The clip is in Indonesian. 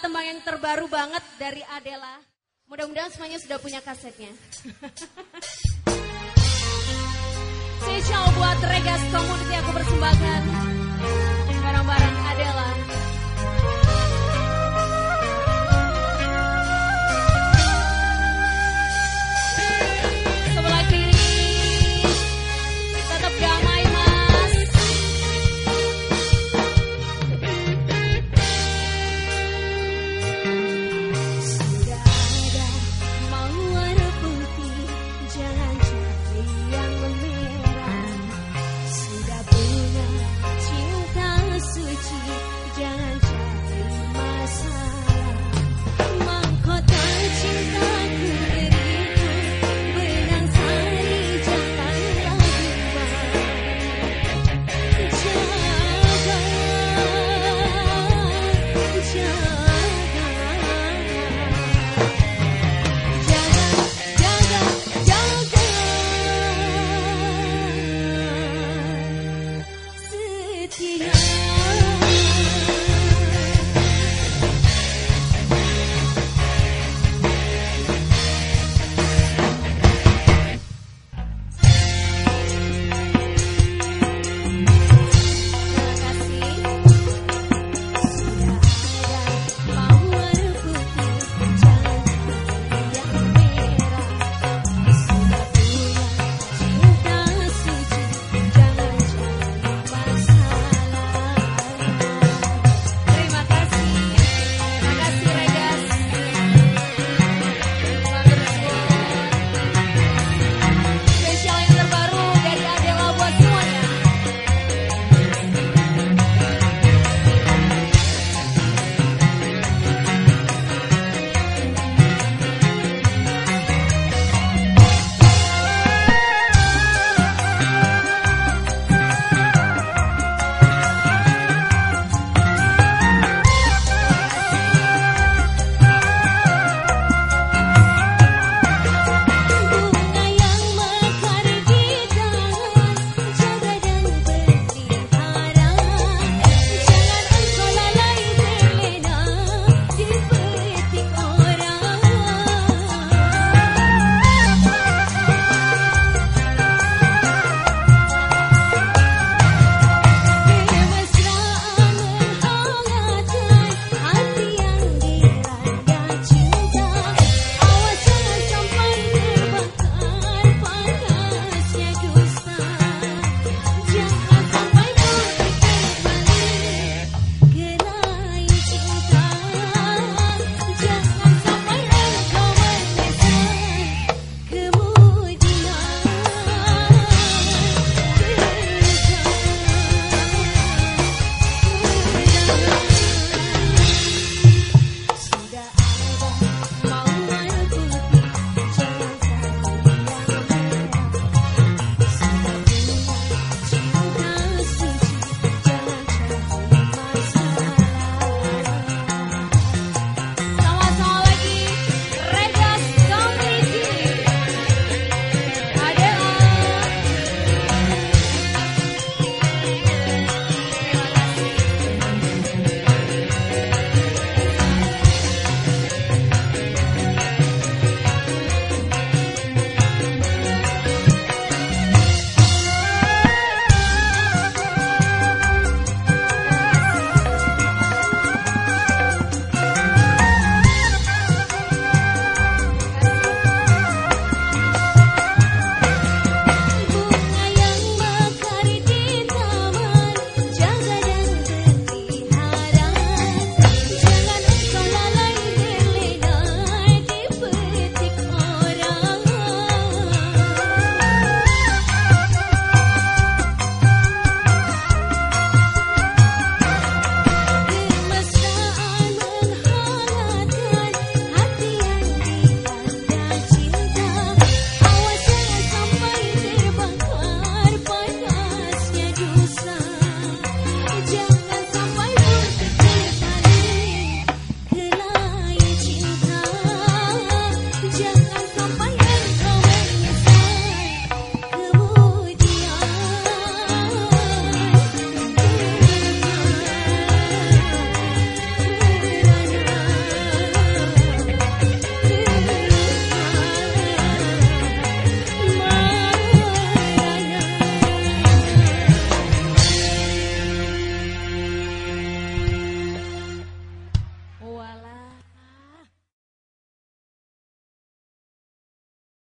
tembang yang terbaru banget dari Adela. Mudah-mudahan semuanya sudah punya kasetnya. Spesial buat Regas Community aku persembahkan barang-barang Adela.